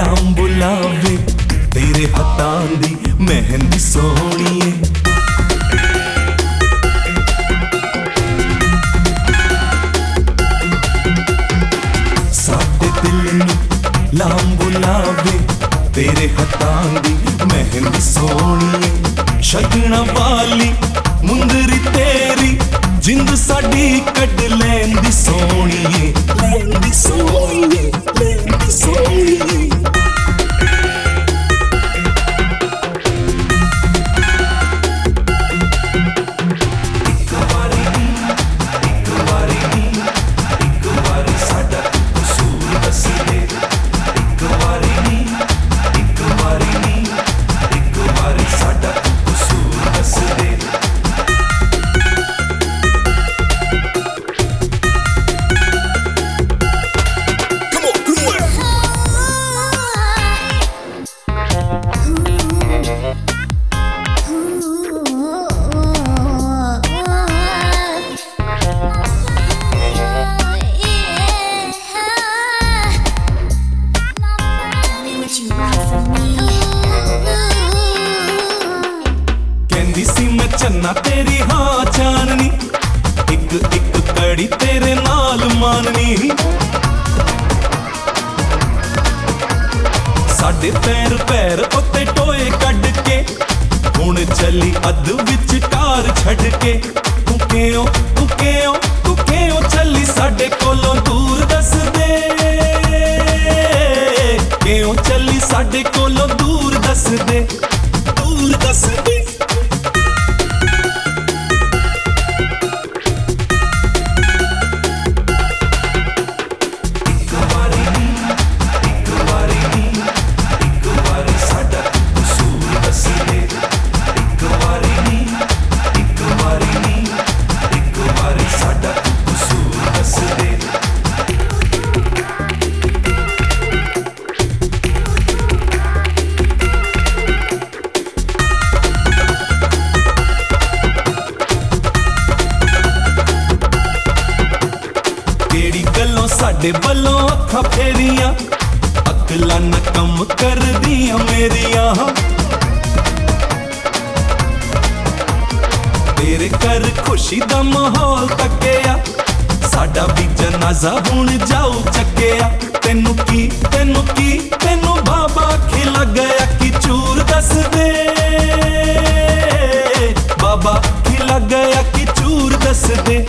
ਲਾਂਬੂ ਲਾਵੇ ਤੇਰੇ ਹੱਥਾਂ ਦੀ ਮਹਿੰਦੀ ਸੋਹਣੀਏ। ਸਾਡੇ ਦਿਲ ਨੂੰ ਲਾਂਬੂ ਲਾਵੇ ਤੇਰੇ ਹੱਥਾਂ ਦੀ ਮਹਿੰਦੀ ਸੋਹਣੀਏ। ਸ਼ਗਣਾ ਵਾਲੀ ਮੁੰਦਰੀ ਤੇਰੀ, ਜਿੰਦ ਸਾਡੀ ਕੱਢ ਲੈਂਦੀ ਸੋਹਣੀਏ। ਕਹਿੰਦੀ ਸੀ ਮੈਂ ਚੰਨਾ ਤੇਰੀ ਹਾਂ ਚਾਨਣੀ ਇੱਕ ਇੱਕ ਕੜੀ ਤੇਰੇ ਨਾਲ ਮਾਨਣੀ ਸਾਡੇ ਪੈਰ ਪੈਰ ਉੱਤੇ ਟੋਏ ਕੱਢ ਕੇ। ਹੁਣ ਚੱਲੀ ਅੱਧ ਵਿੱਚ ਕਾਰ ਛੱਡ ਕੇ। ਤੂੰ ਕਿਉਂ ਤੂੰ ਕਿਉਂ ਤੂੰ ਕਿਉਂ ਚੱਲੀ ਸਾਡੇ ਕੋਲੋਂ ਦੂਰ ਦੱਸ ਦੇ। ਕਿਉਂ ਚੱਲੀ ਸਾਡੇ ਕੋਲੋਂ ਦੂਰ ਦੱਸ ਦੇ। ਸਾਡੇ ਵੱਲੋਂ ਅੱਖਾਂ ਫੇਰੀਆਂ, ਅਕਲਾਂ ਨਾ ਕੰਮ ਕਰਦੀਆਂ ਮੇਰੀਆਂ। ਤੇਰੇ ਘਰ ਖੁਸ਼ੀ ਦਾ ਮਾਹੌਲ ਤੱਕਿਆ, ਸਾਡਾ ਵੀ ਜਨਾਜ਼ਾ ਹੁਣ ਜਾਊ ਚੱਕਿਆ। ਤੈਨੂੰ ਕੀ ਤੈਨੂੰ ਕੀ, ਤੈਨੂੰ ਬਾਬਾ ਖਿਲਾ ਗਿਆ ਕਿ ਚੂਰ ਦੱਸ ਦੇ। ਬਾਬਾ ਖਿਲਾ ਗਿਆ ਕਿ ਚੂਰ ਚੂਰ ਦੱਸ ਦੇ।